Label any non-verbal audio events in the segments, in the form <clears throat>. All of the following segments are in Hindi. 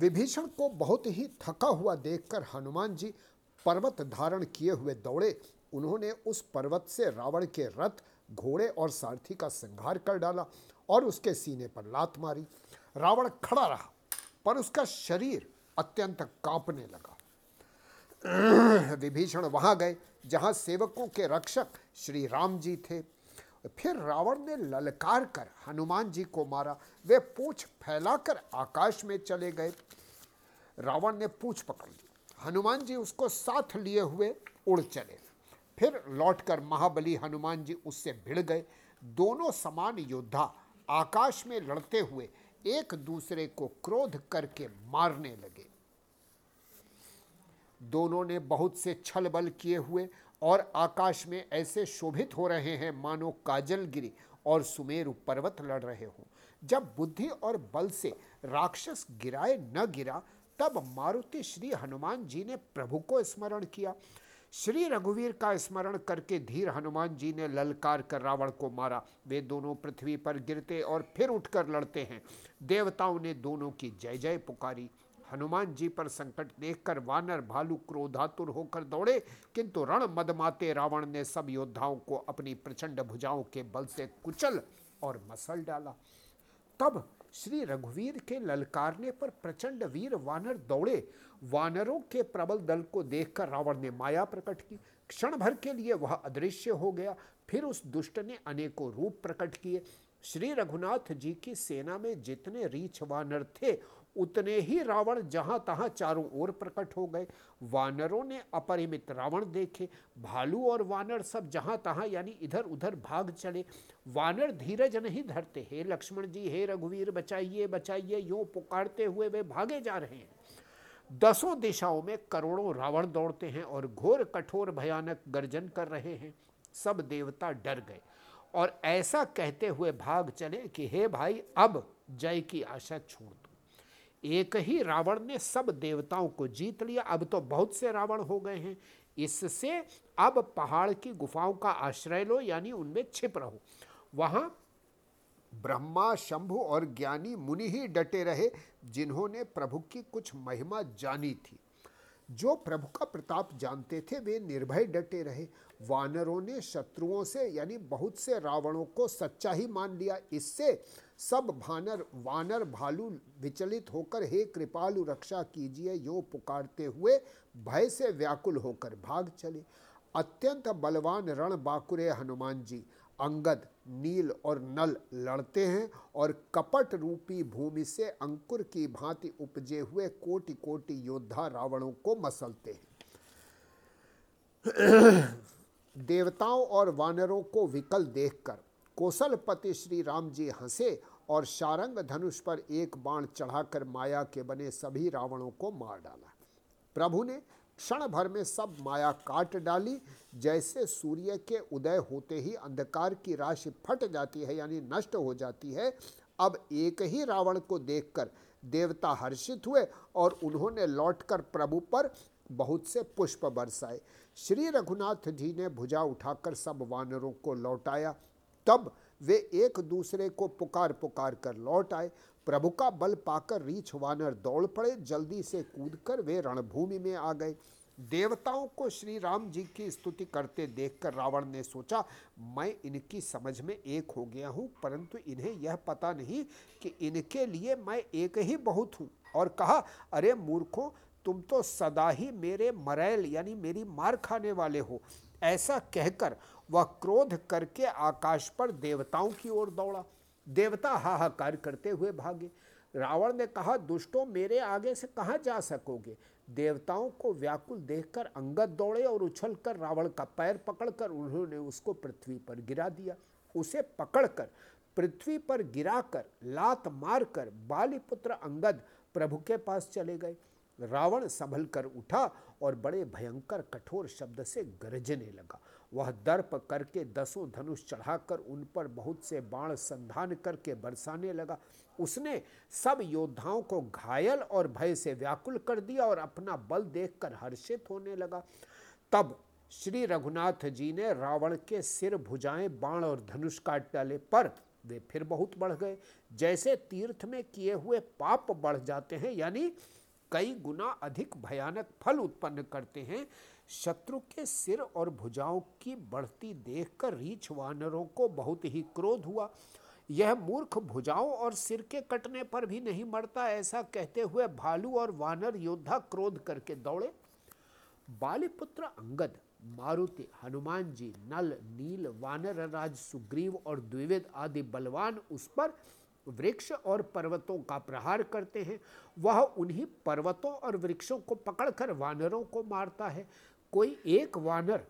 विभीषण को बहुत ही थका हुआ देखकर हनुमान जी पर्वत धारण किए हुए दौड़े। उन्होंने उस पर्वत से रावण के रथ, घोड़े और सारथी का संहार कर डाला और उसके सीने पर लात मारी। रावण खड़ा रहा, पर उसका शरीर अत्यंत कांपने लगा। <clears throat> विभीषण वहाँ गए, जहाँ सेवकों के रक्षक श्री राम जी थे। फिर रावण ने ललकार कर हनुमान जी को मारा। वे पूछ फैलाकर आकाश में चले गए। रावण ने पूछ पकड़ ली। हनुमान जी उसको साथ लिए हुए उड़ चले। फिर लौटकर महाबली हनुमान जी उससे भिड़ गए। दोनों समान योद्धा आकाश में लड़ते हुए एक दूसरे को क्रोध करके मारने लगे। दोनों ने बहुत से छल बल किए हुए और आकाश में ऐसे शोभित हो रहे हैं मानो काजल गिरी और सुमेरु पर्वत लड़ रहे हों। जब बुद्धि और बल से राक्षस गिराए न गिरा, तब मारुति श्री हनुमान जी ने प्रभु को स्मरण किया। श्री रघुवीर का स्मरण करके धीर हनुमान जी ने ललकार कर रावण को मारा। वे दोनों पृथ्वी पर गिरते और फिर उठकर लड़ते हैं। देवताओं ने दोनों की जय जय पुकारी। हनुमान जी पर संकट देखकर वानर भालू क्रोधातुर होकर दौड़े, किंतु रण मदमाते रावण ने सब योद्धाओं को अपनी प्रचंड भुजाओं के बल से कुचल और मसल डाला। तब श्री रघुवीर के ललकारने पर प्रचंड वीर वानर दौड़े। वानरों के प्रबल दल को देखकर रावण ने माया प्रकट की। क्षण भर के लिए वह अदृश्य हो गया। फिर उस दुष्ट ने अनेकों रूप प्रकट किए। श्री रघुनाथ जी की सेना में जितने रीछ वानर थे उतने ही रावण जहाँ तहां चारों ओर प्रकट हो गए। वानरों ने अपरिमित रावण देखे। भालू और वानर सब जहाँ तहां यानी इधर उधर भाग चले। वानर धीरज नहीं धरते। हे लक्ष्मण जी, हे रघुवीर, बचाइए बचाइए, यूँ पुकारते हुए वे भागे जा रहे हैं। दसों दिशाओं में करोड़ों रावण दौड़ते हैं और घोर कठोर भयानक गर्जन कर रहे हैं। सब देवता डर गए और ऐसा कहते हुए भाग चले कि, हे भाई, अब जय की आशा छोड़ एक ही रावण ने सब देवताओं को जीत लिया। अब तो बहुत से रावण हो गए हैं। इससे अब पहाड़ की गुफाओं का आश्रय लो, यानी उनमें छिप रहो। वहाँ ब्रह्मा, शंभु और ज्ञानी मुनि ही डटे रहे, जिन्होंने प्रभु की कुछ महिमा जानी थी। जो प्रभु का प्रताप जानते थे, वे निर्भय डटे रहे। वानरों ने शत्रुओं से, यानी बहुत से रावणों को सच्चा ही मान लिया। इससे सब भानर, वानर भालू विचलित होकर, हे कृपालु, रक्षा कीजिए। यो पुकारते हुए भय से व्याकुल होकर भाग चले। अत्यंत बलवान रण बाकुरे हनुमान जी। अंगद, नील और नल लड़ते हैं और कपट रूपी भूमि से अंकुर की भांति उपजे हुए कोटि कोटि योद्धा रावणों को मसलते हैं। <clears throat> देवताओं और वानरों को विकल देखकर कौशलपति श्री राम जी हंसे और शारंग धनुष पर एक बाण चढ़ाकर माया के बने सभी रावणों को मार डाला। प्रभु ने क्षण भर में सब माया काट डाली जैसे सूर्य के उदय होते ही अंधकार की राशि फट जाती है, यानी नष्ट हो जाती है, अब एक ही रावण को देखकर देवता हर्षित हुए और उन्होंने लौटकर प्रभु पर बहुत से पुष्प बरसाए। श्री रघुनाथ जी ने भुजा उठाकर सब वानरों को लौटाया। तब वे एक दूसरे को पुकार पुकार कर लौट आए। प्रभु का बल पाकर रीछ वानर दौड़ पड़े। जल्दी से कूदकर वे रणभूमि में आ गए। देवताओं को श्री राम जी की स्तुति करते देखकर रावण ने सोचा, मैं इनकी समझ में एक हो गया हूँ, परंतु इन्हें यह पता नहीं कि इनके लिए मैं एक ही बहुत हूँ। और कहा, अरे मूर्खों, तुम तो सदा ही मेरे मरैल यानी मेरी मार खाने वाले हो। ऐसा कहकर वह क्रोध करके आकाश पर देवताओं की ओर दौड़ा। देवता हाहाकार करते हुए भागे। रावण ने कहा, दुष्टों, मेरे आगे से कहाँ जा सकोगे? देवताओं को व्याकुल देखकर अंगद दौड़े और उछलकर रावण का पैर पकड़कर उन्होंने उसको पृथ्वी पर गिरा दिया। उसे पकड़कर, पृथ्वी पर गिराकर, लात मारकर बालीपुत्र अंगद प्रभु के पास चले गए। रावण संभल कर उठा और बड़े भयंकर कठोर शब्द से गरजने लगा। वह दर्प करके दसों धनुष चढ़ाकर उन पर बहुत से बाण संधान करके बरसाने लगा। उसने सब योद्धाओं को घायल और भय से व्याकुल कर दिया और अपना बल देखकर हर्षित होने लगा। तब श्री रघुनाथ जी ने रावण के सिर भुजाएँ, बाण और धनुष काट डाले पर वे फिर बहुत बढ़ गए। जैसे तीर्थ में किए हुए पाप बढ़ जाते हैं, यानी कई गुना अधिक भयानक फल उत्पन्न करते हैं शत्रु के सिर और भुजाओं की बढ़ती देखकर रीछ वानरों को बहुत ही क्रोध हुआ। यह मूर्ख भुजाओं और सिर के कटने पर भी नहीं मरता, ऐसा कहते हुए भालू और वानर योद्धा क्रोध करके दौड़े। बालीपुत्र अंगद, मारुति हनुमान जी नल, नील, वानर, राज सुग्रीव और द्विवेद आदि बलवान उस पर वृक्ष और पर्वतों का प्रहार करते हैं। वह उन्हीं पर्वतों और वृक्षों को पकड़कर वानरों को मारता है। कोई एक वानर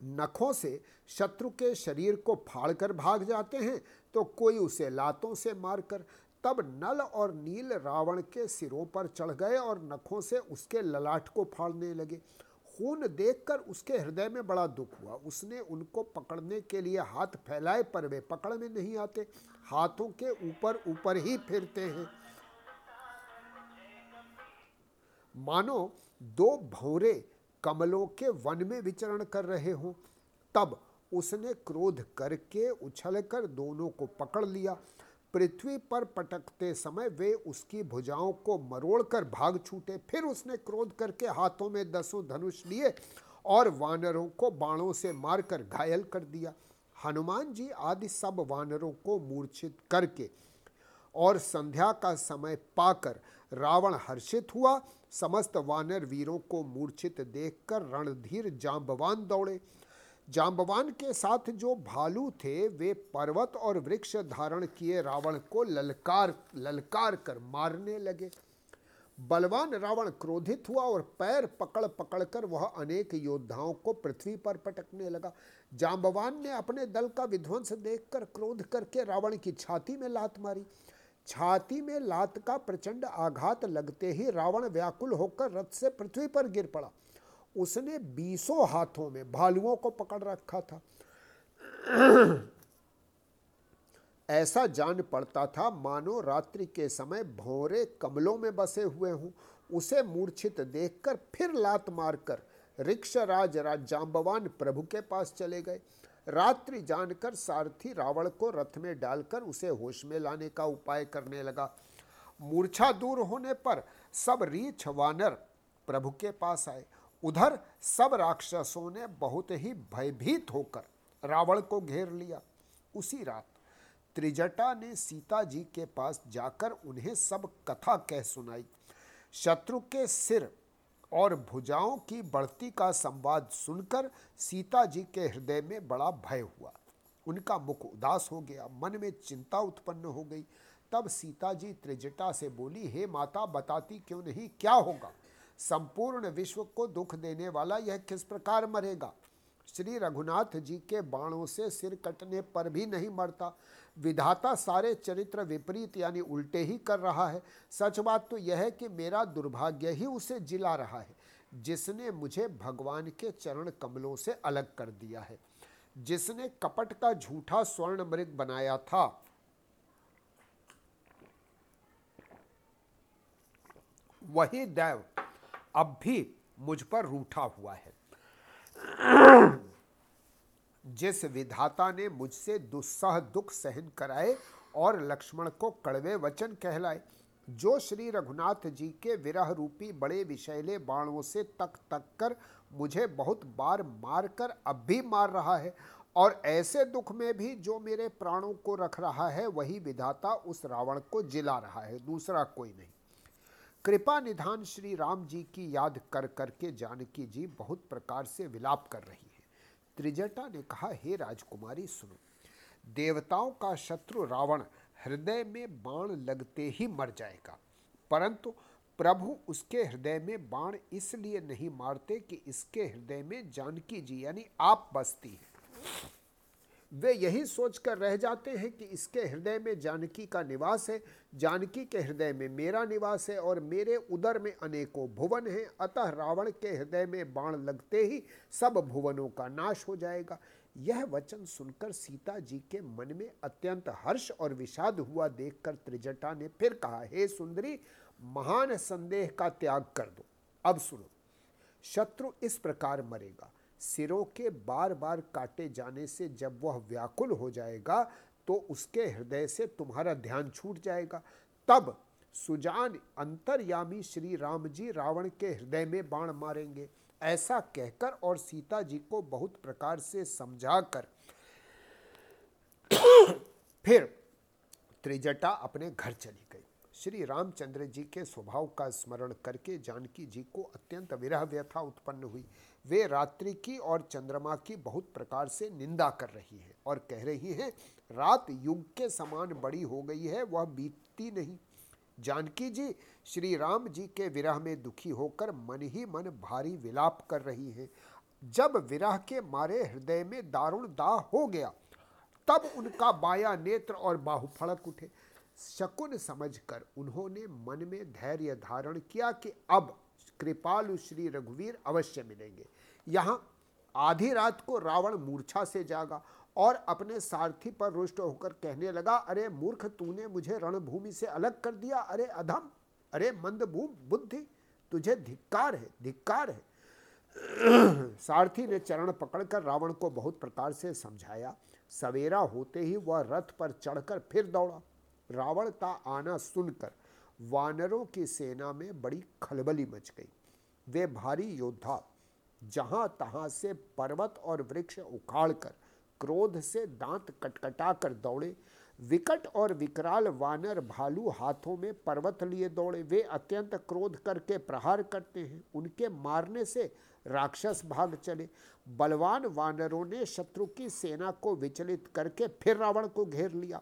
नखों से शत्रु के शरीर को फाड़कर भाग जाते हैं तो कोई उसे लातों से मारकर तब नल और नील रावण के सिरों पर चढ़ गए और नखों से उसके ललाट को फाड़ने लगे। खून देखकर उसके हृदय में बड़ा दुख हुआ। उसने उनको पकड़ने के लिए हाथ फैलाए, पर वे पकड़ में नहीं आते। हाथों के ऊपर ऊपर ही फिरते हैं। मानो दो भौरे कमलों के वन में विचरण कर रहे हों, तब उसने क्रोध करके उछलकर दोनों को पकड़ लिया। पृथ्वी पर पटकते समय वे उसकी भुजाओं को मरोड़कर भाग छूटे। फिर उसने क्रोध करके हाथों में दसों धनुष लिए और वानरों को बाणों से मारकर घायल कर दिया। हनुमान जी आदि सब वानरों को मूर्छित करके और संध्या का समय पाकर रावण हर्षित हुआ समस्त वानर वीरों को मूर्छित देखकर रणधीर जांबवान दौड़े। जाम्बवान के साथ जो भालू थे, वे पर्वत और वृक्ष धारण किए रावण को ललकार ललकार कर मारने लगे। बलवान रावण क्रोधित हुआ और पैर पकड़ पकड़ कर वह अनेक योद्धाओं को पृथ्वी पर पटकने लगा। जाम्बवान ने अपने दल का विध्वंस देखकर क्रोध करके रावण की छाती में लात मारी। छाती में लात का प्रचंड आघात लगते ही रावण व्याकुल होकर रथ से पृथ्वी पर गिर पड़ा। उसने बीसों हाथों में भालुओं को पकड़ रखा था। ऐसा जान पड़ता था, मानो रात्रि के समय भोरे कमलों में बसे हुए हूँ। उसे मूर्छित देखकर फिर लात मारकर रिक्षराज राज जाम्बवान प्रभु के पास चले गए। रात्रि जानकर सारथी रावण को रथ में डालकर उसे होश में लाने का उपाय करने लगा। मूर्छा दूर होने पर सब रीछ वानर प्रभु के पास आए। उधर सब राक्षसों ने बहुत ही भयभीत होकर रावण को घेर लिया। उसी रात त्रिजटा ने सीता जी के पास जाकर उन्हें सब कथा कह सुनाई। शत्रु के सिर और भुजाओं की बढ़ती का संवाद सुनकर सीता जी के हृदय में बड़ा भय हुआ। उनका मुख उदास हो गया, मन में चिंता उत्पन्न हो गई। तब सीता जी त्रिजटा से बोली, हे माता, बताती क्यों नहीं? क्या होगा? संपूर्ण विश्व को दुख देने वाला यह किस प्रकार मरेगा? श्री रघुनाथ जी के बाणों से सिर कटने पर भी नहीं मरता। विधाता सारे चरित्र विपरीत यानी उल्टे ही कर रहा है। सच बात तो यह है कि मेरा दुर्भाग्य ही उसे जिला रहा है, जिसने मुझे भगवान के चरण कमलों से अलग कर दिया है। जिसने कपट का झूठा स्वर्ण मृग बनाया था। वही दैव अब भी मुझ पर रूठा हुआ है। जिस विधाता ने मुझसे दुस्सह दुख सहन कराए और लक्ष्मण को कड़वे वचन कहलाए, जो श्री रघुनाथ जी के विरह रूपी बड़े विषैले बाणों से तक तक कर मुझे बहुत बार मार कर अब भी मार रहा है और ऐसे दुख में भी जो मेरे प्राणों को रख रहा है, वही विधाता उस रावण को जिला रहा है, दूसरा कोई नहीं। कृपा निधान श्री राम जी की याद कर करके जानकी जी बहुत प्रकार से विलाप कर रही है। त्रिजटा ने कहा, हे राजकुमारी, सुनो। देवताओं का शत्रु रावण हृदय में बाण लगते ही मर जाएगा। परंतु प्रभु उसके हृदय में बाण इसलिए नहीं मारते कि इसके हृदय में जानकी जी यानी आप बसती हैं। वे यही सोचकर रह जाते हैं कि इसके हृदय में जानकी का निवास है। जानकी के हृदय में मेरा निवास है और मेरे उदर में अनेकों भुवन हैं। अतः रावण के हृदय में बाण लगते ही सब भुवनों का नाश हो जाएगा। यह वचन सुनकर सीता जी के मन में अत्यंत हर्ष और विषाद हुआ देखकर त्रिजटा ने फिर कहा, हे सुंदरी, महान संदेह का त्याग कर दो। अब सुनो, शत्रु इस प्रकार मरेगा। सिरों के बार बार काटे जाने से जब वह व्याकुल हो जाएगा तो उसके हृदय से तुम्हारा ध्यान छूट जाएगा। तब सुजान अंतर्यामी श्री राम जी रावण के हृदय में बाण मारेंगे। ऐसा कहकर और सीता जी को बहुत प्रकार से समझाकर फिर त्रिजटा अपने घर चली गई। श्री रामचंद्र जी के स्वभाव का स्मरण करके जानकी जी को अत्यंत विरह व्यथा उत्पन्न हुई। वे रात्रि की और चंद्रमा की बहुत प्रकार से निंदा कर रही है और कह रही है, रात युग के समान बड़ी हो गई है, वह बीतती नहीं। जानकी जी, श्री राम जी के विरह में दुखी होकर मन ही मन भारी विलाप कर रही है। जब विरह के मारे हृदय में दारुण दाह हो गया, तब उनका बाया नेत्र और बाहु फड़क उठे। शकुन समझकर उन्होंने मन में धैर्य धारण किया कि अब कृपालु श्री रघुवीर अवश्य मिलेंगे। यहाँ आधी रात को रावण मूर्छा से जागा और अपने सारथी पर रुष्ट होकर कहने लगा, अरे मूर्ख, तूने मुझे रणभूमि से अलग कर दिया। अरे अधम, अरे मंदभूम, बुद्धि, तुझे धिक्कार है धिक्कार है। <clears throat> सारथी ने चरण पकड़कर रावण को बहुत प्रकार से समझाया। सवेरा होते ही वह रथ पर चढ़कर फिर दौड़ा। रावण का आना सुनकर वानरों की सेना में बड़ी खलबली मच गई। वे भारी योद्धा, जहाँ तहां से पर्वत और वृक्ष उखाड़कर, क्रोध से दांत कटकटा कर दौड़े। विकट और विकराल वानर भालू हाथों में पर्वत लिए दौड़े। वे अत्यंत क्रोध करके प्रहार करते हैं। उनके मारने से राक्षस भाग चले। बलवान वानरों ने शत्रु की सेना को विचलित करके फिर रावण को घेर लिया।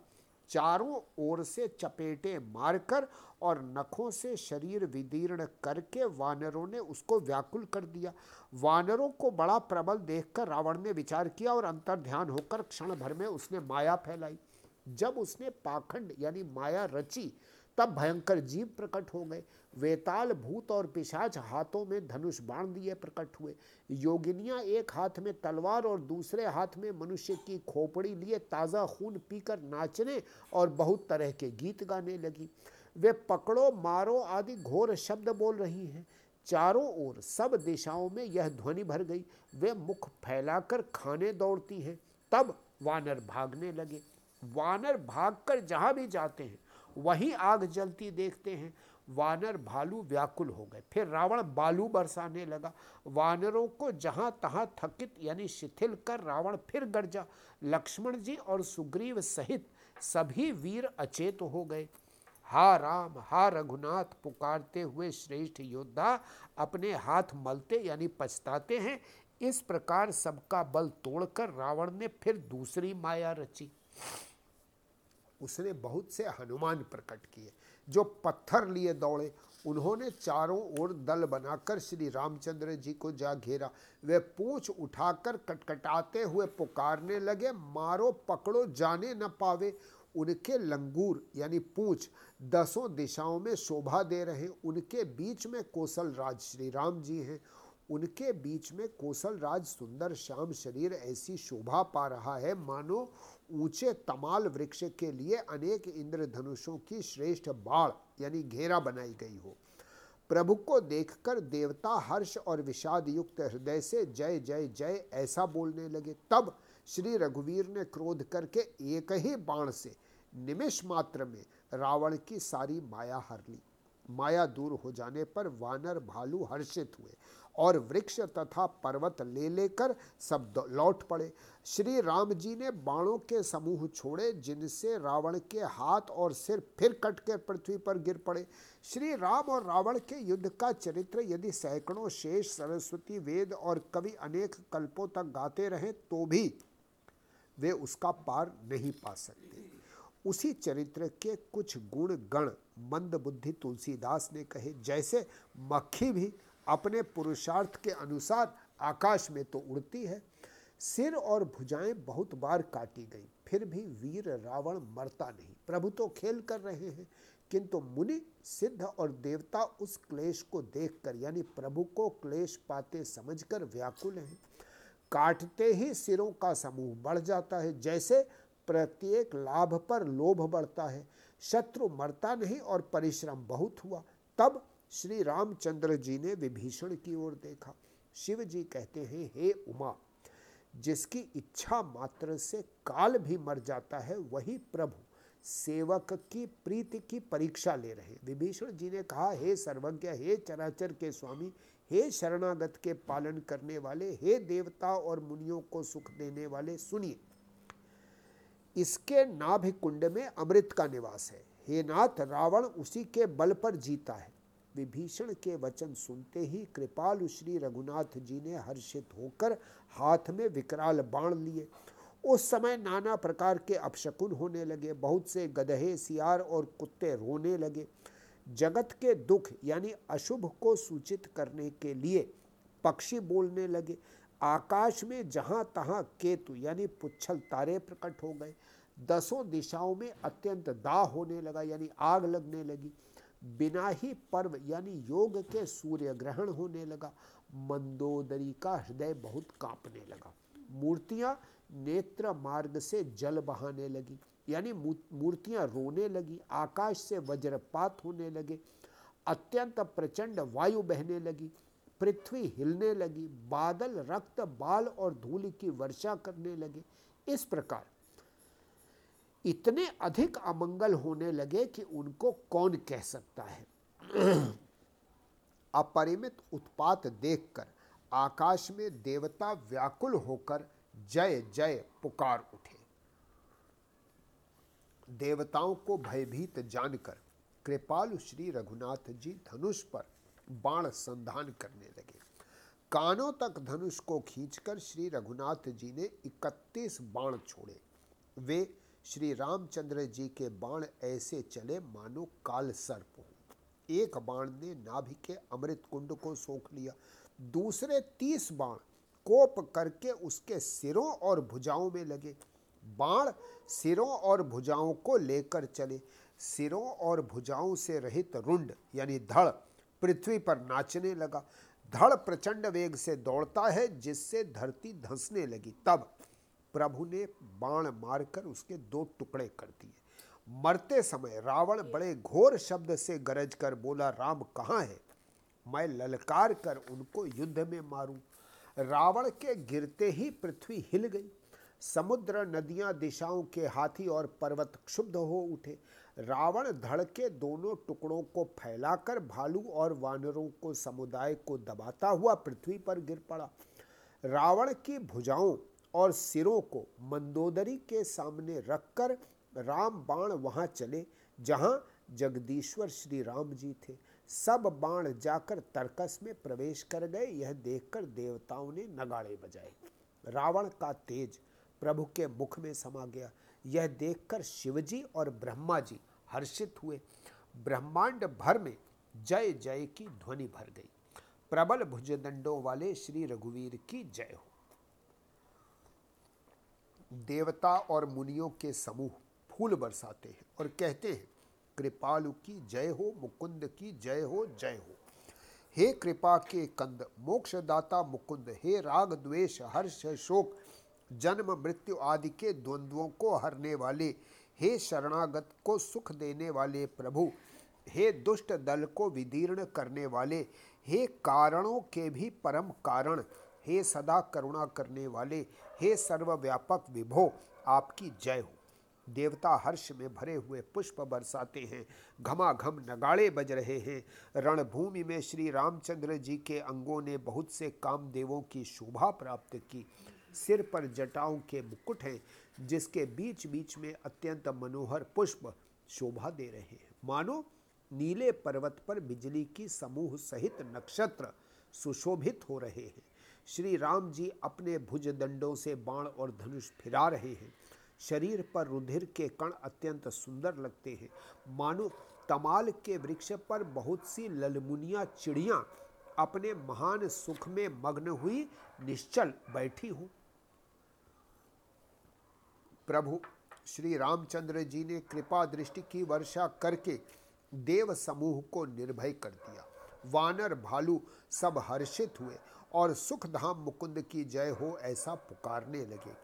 चारों ओर से चपेटे मारकर और नखों से शरीर विदीर्ण करके वानरों ने उसको व्याकुल कर दिया। वानरों को बड़ा प्रबल देखकर रावण ने विचार किया और अंतर ध्यान होकर क्षण भर में उसने माया फैलाई। जब उसने पाखंड यानी माया रची, तब भयंकर जीव प्रकट हो गए। वेताल भूत और पिशाच हाथों में धनुष बाण दिए प्रकट हुए। योगिनियाँ एक हाथ में तलवार और दूसरे हाथ में मनुष्य की खोपड़ी लिए ताज़ा खून पीकर नाचने और बहुत तरह के गीत गाने लगी। वे पकड़ो, मारो आदि घोर शब्द बोल रही हैं। चारों ओर, सब दिशाओं में यह ध्वनि भर गई। वे मुख फैलाकर खाने दौड़ती हैं। तब वानर भागने लगे। वानर भागकर जहाँ भी जाते हैं वहीं आग जलती देखते हैं। वानर भालू व्याकुल हो गए। फिर रावण बालू बरसाने लगा। वानरों को जहाँ तहां थकित यानी शिथिल कर रावण फिर गरजा लक्ष्मण जी और सुग्रीव सहित सभी वीर अचेत हो गए। हा राम, हा रघुनाथ पुकारते हुए श्रेष्ठ योद्धा अपने हाथ मलते यानी पछताते हैं। इस प्रकार सबका बल तोड़कर रावण ने फिर दूसरी माया रची। उसने बहुत से हनुमान प्रकट किए। जो पत्थर लिए दौड़े, उन्होंने चारों ओर दल बनाकर श्री रामचंद्र जी को जा घेरा। वे पूछ उठाकर कटकटाते हुए पुकारने लगे, मारो, पकड़ो, जाने न पावे। उनके लंगूर, यानी पूछ, दसों दिशाओं में शोभा दे रहे। उनके बीच में कौशल राज श्री राम जी हैं। उनके बीच में कौशल राज सुंदर श्याम शरीर ऐसी शोभा पा रहा है। मानो ऊँचे तमाल वृक्ष के लिए अनेक इंद्रधनुषों की श्रेष्ठ बाढ़ यानी घेरा बनाई गई हो। प्रभु को देखकर देवता हर्ष और विषाद युक्त हृदय से जय जय जय ऐसा बोलने लगे। तब श्री रघुवीर ने क्रोध करके एक ही बाण से निमिष मात्र में रावण की सारी माया हर ली। माया दूर हो जाने पर वानर भालू हर्षित हुए। और वृक्ष तथा पर्वत ले लेकर सब लौट पड़े। श्री राम जी ने बाणों के समूह छोड़े, जिनसे रावण के हाथ और सिर फिर कट के पृथ्वी पर गिर पड़े। श्री राम और रावण के युद्ध का चरित्र यदि सैकड़ों शेष सरस्वती वेद और कवि अनेक कल्पों तक गाते रहे तो भी वे उसका पार नहीं पा सकते। उसी चरित्र के कुछ गुण गण मंद बुद्धि तुलसीदास ने कहे, जैसे मक्खी भी अपने पुरुषार्थ के अनुसार आकाश में तो उड़ती है। सिर और भुजाएँ बहुत बार काटी गई, फिर भी वीर रावण मरता नहीं। प्रभु तो खेल कर रहे हैं, किंतु मुनि, सिद्ध और देवता उस क्लेश को देखकर, यानी प्रभु को क्लेश पाते समझकर व्याकुल हैं। काटते ही सिरों का समूह बढ़ जाता है, जैसे प्रत्येक लाभ पर लोभ बढ़ता है। शत्रु मरता नहीं और परिश्रम बहुत हुआ। तब श्री रामचंद्र जी ने विभीषण की ओर देखा। शिव जी कहते हैं, हे उमा, जिसकी इच्छा मात्र से काल भी मर जाता है, वही प्रभु सेवक की प्रीति की परीक्षा ले रहे विभीषण जी ने कहा, हे सर्वज्ञ, हे चराचर के स्वामी, हे शरणागत के पालन करने वाले, हे देवता और मुनियों को सुख देने वाले, सुनिए, इसके नाभि कुंड में अमृत का निवास है। हे नाथ, रावण उसी के बल पर जीता है। विभीषण के वचन सुनते ही कृपालु श्री रघुनाथ जी ने हर्षित होकर हाथ में विकराल बाण लिए। उस समय नाना प्रकार के अपशकुन होने लगे, बहुत से गधे, सियार और कुत्ते रोने लगे। जगत के दुख यानी अशुभ को सूचित करने के लिए पक्षी बोलने लगे। आकाश में जहाँ तहाँ केतु यानी पुच्छल तारे प्रकट हो गए। दसों दिशाओं में अत्यंत दाह होने लगा, यानी आग लगने लगी। बिना ही पर्व यानी योग के सूर्य ग्रहण होने लगा। मंदोदरी का हृदय बहुत कांपने लगा। मूर्तियाँ नेत्र मार्ग से जल बहाने लगी। यानी मूर्तियाँ रोने लगी, आकाश से वज्रपात होने लगे, अत्यंत प्रचंड वायु बहने लगी, पृथ्वी हिलने लगी, बादल, रक्त, बाल और धूल की वर्षा करने लगे। इस प्रकार इतने अधिक अमंगल होने लगे कि उनको कौन कह सकता है? <clears throat> अपरिमित उत्पात देखकर आकाश में देवता व्याकुल होकर जय जय पुकार उठे। देवताओं को भयभीत जानकर कृपालु श्री रघुनाथ जी धनुष पर बाण संधान करने लगे। कानों तक धनुष को खींचकर श्री रघुनाथ जी ने 31 बाण छोड़े। वे श्री रामचंद्र जी के बाण ऐसे चले, मानो काल सर्प हो। एक बाण ने नाभि के अमृत कुंड को सोख लिया। दूसरे तीस बाण कोप करके उसके सिरों और भुजाओं में लगे। बाण सिरों और भुजाओं को लेकर चले। सिरों और भुजाओं से रहित रुंड, यानी धड़, पृथ्वी पर नाचने लगा। धड़ प्रचंड वेग से दौड़ता है, जिससे धरती धंसने लगी। तब प्रभु ने बाण मारकर उसके दो टुकड़े कर दिए। मरते समय रावण बड़े घोर शब्द से गरज कर बोला, राम कहाँ है? मैं ललकार कर उनको युद्ध में मारूं। रावण के गिरते ही पृथ्वी हिल गई। समुद्र नदियाँ दिशाओं के हाथी और पर्वत क्षुब्ध हो उठे। रावण धड़ के दोनों टुकड़ों को फैलाकर भालू और वानरों को समुदाय को दबाता हुआ पृथ्वी पर गिर पड़ा। रावण की भुजाओं और सिरों को मंदोदरी के सामने रखकर राम बाण वहाँ चले, जहाँ जगदीश्वर श्री राम जी थे। सब बाण जाकर तर्कस में प्रवेश कर गए। यह देखकर देवताओं ने नगाड़े बजाए। रावण का तेज प्रभु के मुख में समा गया। यह देखकर शिवजी और ब्रह्मा जी हर्षित हुए। ब्रह्मांड भर में जय जय की ध्वनि भर गई। प्रबल भुजदंडों वाले श्री रघुवीर की जय हो। देवता और मुनियों के समूह फूल बरसाते हैं और कहते हैं, कृपालु की जय हो, मुकुंद की जय हो जय हो। हे कृपा के कंद, मोक्षदाता मुकुंद, हे राग द्वेष, हर्ष शोक, जन्म मृत्यु आदि के द्वंद्वों को हरने वाले, हे शरणागत को सुख देने वाले प्रभु, हे दुष्ट दल को विदीर्ण करने वाले, हे कारणों के भी परम कारण हे सदा करुणा करने वाले, हे सर्वव्यापक विभो, आपकी जय हो। देवता हर्ष में भरे हुए पुष्प बरसाते हैं, घमाघम नगाड़े बज रहे हैं। रणभूमि में श्री रामचंद्र जी के अंगों ने बहुत से कामदेवों की शोभा प्राप्त की। सिर पर जटाओं के मुकुट हैं, जिसके बीच बीच में अत्यंत मनोहर पुष्प शोभा दे रहे हैं। मानो, नीले पर्वत पर बिजली की समूह सहित नक्षत्र सुशोभित हो रहे हैं। श्री राम जी अपने भुज दंडों से बाण और धनुष फिरा रहे हैं। शरीर पर रुधिर के कण अत्यंत सुंदर लगते हैं। मानो तमाल के वृक्ष पर बहुत सी ललमुनिया चिड़ियाँ अपने महान सुख में मग्न हुई निश्चल बैठी हूँ। प्रभु, श्री रामचंद्र जी ने कृपा दृष्टि की वर्षा करके देव समूह को निर्भय कर दिया। वानर, भालू सब हर्षित हुए। और सुखधाम मुकुंद की जय हो ऐसा पुकारने लगे।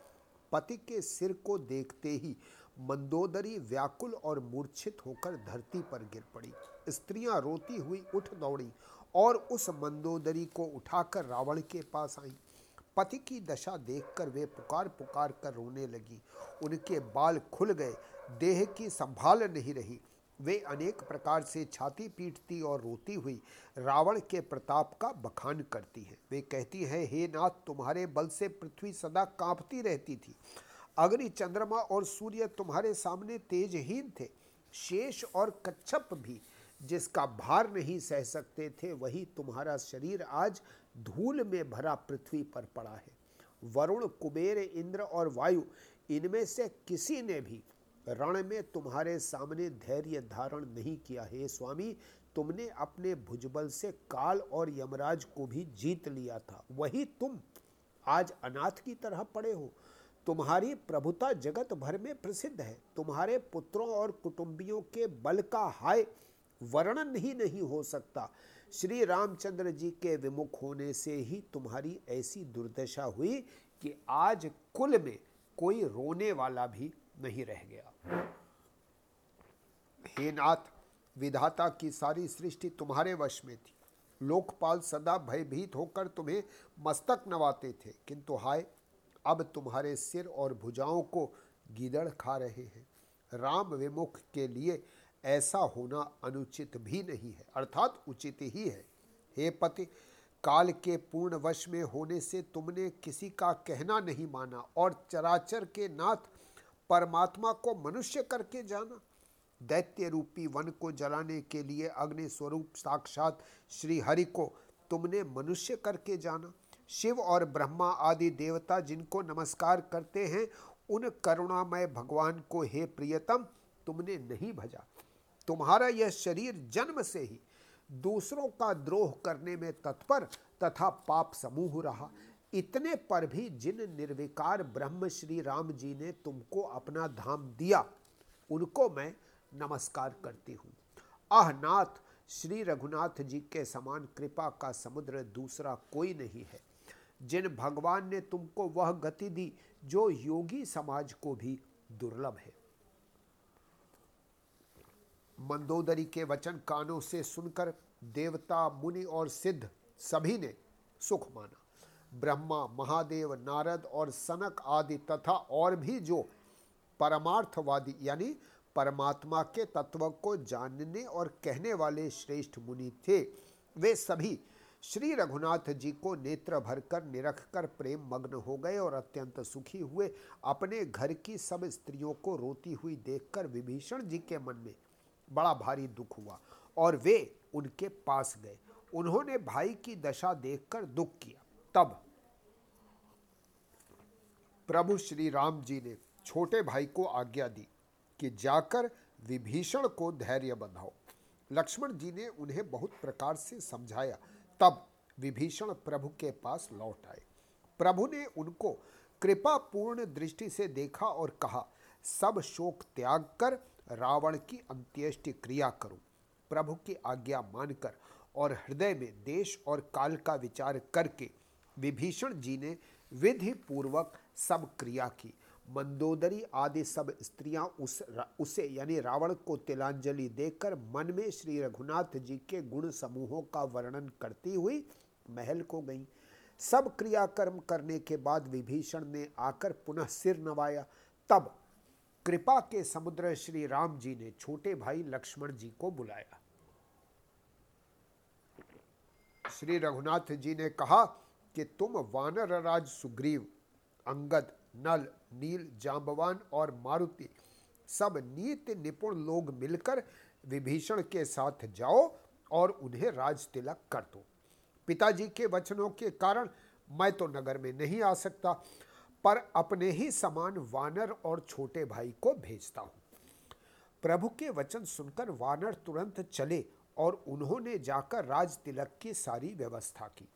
पति के सिर को देखते ही मंदोदरी व्याकुल और मूर्छित होकर धरती पर गिर पड़ी। स्त्रियाँ रोती हुई उठ दौड़ी और उस मंदोदरी को उठाकर रावण के पास आई। पति की दशा देखकर वे पुकार पुकार कर रोने लगी। उनके बाल खुल गए, देह की संभाल नहीं रही। वे अनेक प्रकार से छाती पीटती और रोती हुई रावण के प्रताप का बखान करती हैं। वे कहती हैं, हे नाथ, तुम्हारे बल से पृथ्वी सदा कांपती रहती थी। अग्नि, चंद्रमा और सूर्य तुम्हारे सामने तेजहीन थे। शेष और कच्छप भी जिसका भार नहीं सह सकते थे, वही तुम्हारा शरीर आज धूल में भरा पृथ्वी पर पड़ा है। वरुण, कुबेर, इंद्र और वायु, इनमें से किसी ने भी रण में तुम्हारे सामने धैर्य धारण नहीं किया। है स्वामी, तुमने अपने भुजबल से काल और यमराज को भी जीत लिया था। वही तुम आज अनाथ की तरह पड़े हो। तुम्हारी प्रभुता जगत भर में प्रसिद्ध है। तुम्हारे पुत्रों और कुटुंबियों के बल का हाय वर्णन ही नहीं हो सकता। श्री रामचंद्र जी के विमुख होने से ही तुम्हारी ऐसी दुर्दशा हुई कि आज कुल में कोई रोने वाला भी नहीं रह गया। हे नाथ, विधाता की सारी सृष्टि तुम्हारे वश में थी। लोकपाल सदा भयभीत होकर तुम्हें मस्तक नवाते थे, किंतु हाय, अब तुम्हारे सिर और भुजाओं को गीदड़ खा रहे हैं। राम विमुख के लिए ऐसा होना अनुचित भी नहीं है, अर्थात उचित ही है। हे पति, काल के पूर्ण वश में होने से तुमने किसी का कहना नहीं माना, और चराचर के नाथ परमात्मा को मनुष्य करके जाना। दैत्य रूपी वन को जलाने के लिए अग्नि स्वरूप साक्षात श्री हरि को तुमने मनुष्य करके जाना। शिव और ब्रह्मा आदि देवता जिनको नमस्कार करते हैं, उन करुणामय भगवान को, हे प्रियतम, तुमने नहीं भजा। तुम्हारा यह शरीर जन्म से ही दूसरों का द्रोह करने में तत्पर तथा पाप समूह रहा। इतने पर भी जिन निर्विकार ब्रह्म श्री राम जी ने तुमको अपना धाम दिया, उनको मैं नमस्कार करती हूँ। आह नाथ, श्री रघुनाथ जी के समान कृपा का समुद्र दूसरा कोई नहीं है। जिन भगवान ने तुमको वह गति दी, जो योगी समाज को भी दुर्लभ है। मंदोदरी के वचन कानों से सुनकर देवता, मुनि और सिद्ध सभी ने सुख माना। ब्रह्मा, महादेव, नारद और सनक आदि तथा और भी जो परमार्थवादी, यानी परमात्मा के तत्व को जानने और कहने वाले श्रेष्ठ मुनि थे, वे सभी श्री रघुनाथ जी को नेत्र भरकर निरख कर प्रेम मग्न हो गए और अत्यंत सुखी हुए अपने घर की सब स्त्रियों को रोती हुई देखकर विभीषण जी के मन में बड़ा भारी दुख हुआ और वे उनके पास गए। उन्होंने भाई की दशा देखकर दुख किया। तब प्रभु श्री राम जी ने छोटे भाई को आज्ञा दी कि जाकर विभीषण को धैर्य बंधाओ। लक्ष्मण जी ने उन्हें बहुत प्रकार से समझाया। तब विभीषण प्रभु के पास लौट आए। प्रभु ने उनको कृपा पूर्ण दृष्टि से देखा और कहा, सब शोक त्याग कर रावण की अंत्येष्टि क्रिया करो। प्रभु की आज्ञा मानकर और हृदय में देश और काल का विचार करके विभीषण जी ने विधि पूर्वक सब क्रिया की। मंदोदरी आदि सब स्त्रियाँ उस उसे, यानी रावण को तिलांजलि देकर मन में श्री रघुनाथ जी के गुण समूहों का वर्णन करती हुई महल को गईं। सब क्रियाकर्म करने के बाद विभीषण ने आकर पुनः सिर नवाया। तब कृपा के समुद्र श्री राम जी ने छोटे भाई लक्ष्मण जी को बुलाया। श्री रघुनाथ जी ने कहा कि तुम वानर राज सुग्रीव, अंगद, नल, नील जाम्बवान और मारुति सब नीति निपुण लोग मिलकर विभीषण के साथ जाओ और उन्हें राज तिलक कर दो। पिताजी के वचनों के कारण मैं तो नगर में नहीं आ सकता, पर अपने ही समान वानर और छोटे भाई को भेजता हूँ। प्रभु के वचन सुनकर वानर तुरंत चले और उन्होंने जाकर राज तिलक की सारी व्यवस्था की।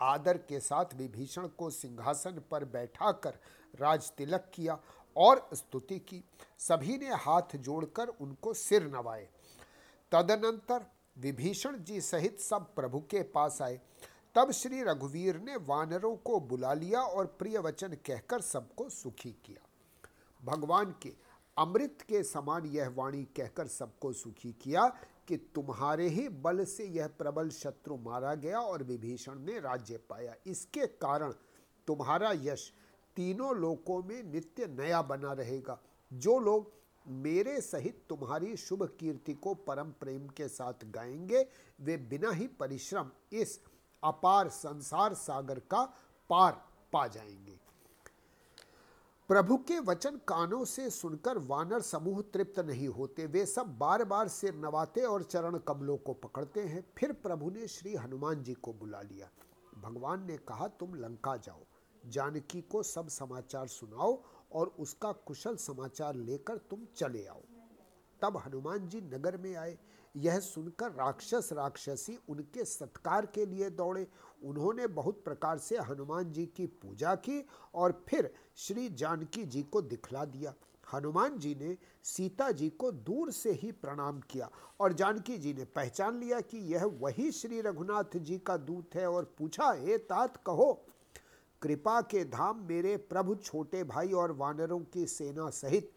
आदर के साथ विभीषण को सिंहासन पर बैठाकर राज तिलक किया और स्तुति की। सभी ने हाथ जोड़कर उनको सिर नवाए। तदनंतर विभीषण जी सहित सब प्रभु के पास आए। तब श्री रघुवीर ने वानरों को बुला लिया और प्रिय वचन कहकर सबको सुखी किया। भगवान के अमृत के समान यह वाणी कहकर सबको सुखी किया कि तुम्हारे ही बल से यह प्रबल शत्रु मारा गया और विभीषण ने राज्य पाया। इसके कारण तुम्हारा यश तीनों लोकों में नित्य नया बना रहेगा। जो लोग मेरे सहित तुम्हारी शुभ कीर्ति को परम प्रेम के साथ गाएँगे, वे बिना ही परिश्रम इस अपार संसार सागर का पार पा जाएँगे। प्रभु के वचन कानों से सुनकर वानर समूह तृप्त नहीं होते, वे सब बार बार सिर नवाते और चरण कमलों को पकड़ते हैं। फिर प्रभु ने श्री हनुमान जी को बुला लिया। भगवान ने कहा, तुम लंका जाओ, जानकी को सब समाचार सुनाओ और उसका कुशल समाचार लेकर तुम चले आओ। तब हनुमान जी नगर में आए। यह सुनकर राक्षस राक्षसी उनके सत्कार के लिए दौड़े उन्होंने बहुत प्रकार से हनुमान जी की पूजा की और फिर श्री जानकी जी को दिखला दिया। हनुमान जी ने सीता जी को दूर से ही प्रणाम किया और जानकी जी ने पहचान लिया कि यह वही श्री रघुनाथ जी का दूत है और पूछा, हे तात, कहो, कृपा के धाम मेरे प्रभु छोटे भाई और वानरों की सेना सहित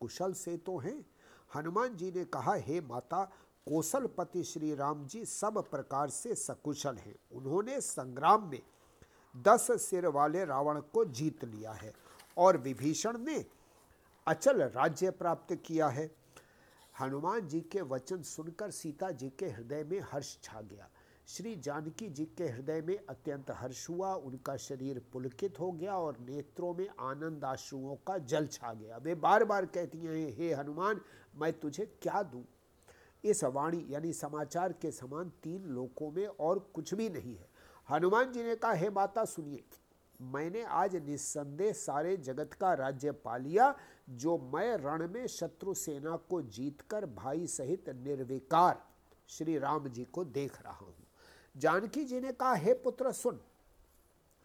कुशल से तो हैं? हनुमान जी ने कहा, हे माता कौशलपति श्री राम जी सब प्रकार से सकुशल हैं। उन्होंने संग्राम में दस सिर वाले रावण को जीत लिया है और विभीषण ने अचल राज्य प्राप्त किया है। हनुमान जी के वचन सुनकर सीता जी के हृदय में हर्ष छा गया। श्री जानकी जी के हृदय में अत्यंत हर्ष हुआ, उनका शरीर पुलकित हो गया और नेत्रों में आनंद आश्रुओं का जल छा गया। वे बार बार कहती हैं, हे हनुमान, मैं तुझे क्या दूँ? इस वाणी यानी समाचार के समान तीन लोकों में और कुछ भी नहीं है। हनुमान जी ने कहा, हे माता, सुनिए, मैंने आज निस्संदेह सारे जगत का राज्य पा लिया जो मैं रण में शत्रु सेना को जीतकर भाई सहित निर्विकार श्री राम जी को देख रहा हूँ। जानकी जी ने कहा, हे पुत्र, सुन,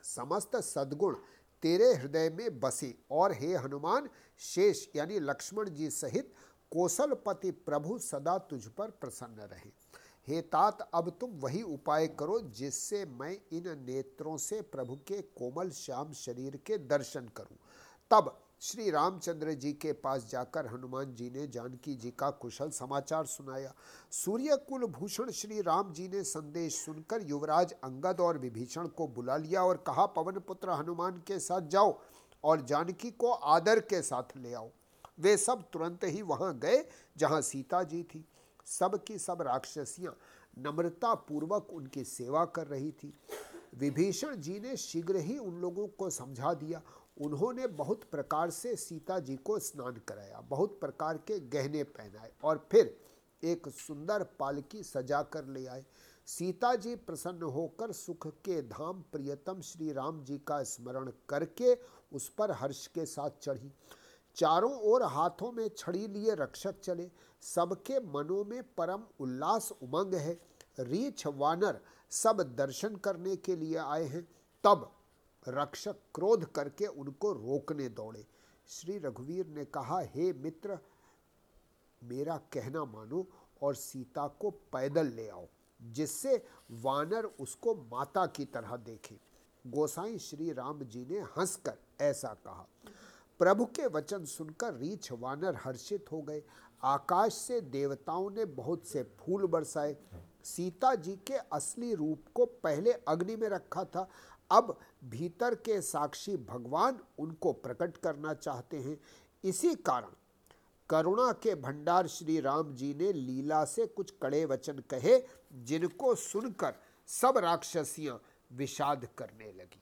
समस्त सद्गुण तेरे हृदय में बसे और हे हनुमान, शेष यानी लक्ष्मण जी सहित कौशलपति प्रभु सदा तुझ पर प्रसन्न रहे। हे तात, अब तुम वही उपाय करो जिससे मैं इन नेत्रों से प्रभु के कोमल श्याम शरीर के दर्शन करूँ। तब श्री रामचंद्र जी के पास जाकर हनुमान जी ने जानकी जी का कुशल समाचार सुनाया। सूर्य कुल भूषण श्री राम जी ने संदेश सुनकर युवराज अंगद और विभीषण को बुला लिया और कहा, पवन पुत्र, हनुमान के साथ जाओ और जानकी को आदर के साथ ले आओ। वे सब तुरंत ही वहाँ गए, जहाँ सीता जी थी। सब की सब राक्षसियाँ नम्रता पूर्वक उनकी सेवा कर रही थी। विभीषण जी ने शीघ्र ही उन लोगों को समझा दिया। उन्होंने बहुत प्रकार से सीता जी को स्नान कराया, बहुत प्रकार के गहने पहनाए और फिर एक सुंदर पालकी सजा कर ले आए। सीता जी प्रसन्न होकर सुख के धाम प्रियतम श्री राम जी का स्मरण करके उस पर हर्ष के साथ चढ़ी। चारों ओर हाथों में छड़ी लिए रक्षक चले। सबके मनों में परम उल्लास उमंग है। रीछ वानर सब दर्शन करने के लिए आए हैं। तब रक्षक क्रोध करके उनको रोकने दौड़े। श्री रघुवीर ने कहा, हे मित्र, मेरा कहना मानो और सीता को पैदल ले आओ, जिससे वानर उसको माता की तरह देखे। गोसाई श्री राम जी ने हंसकर ऐसा कहा। प्रभु के वचन सुनकर रीछ वानर हर्षित हो गए। आकाश से देवताओं ने बहुत से फूल बरसाए। सीता जी के असली रूप को पहले अग्नि में रखा था। अब भीतर के साक्षी भगवान उनको प्रकट करना चाहते हैं। इसी कारण करुणा के भंडार श्री राम जी ने लीला से कुछ कड़े वचन कहे, जिनको सुनकर सब राक्षसियाँ विषाद करने लगी।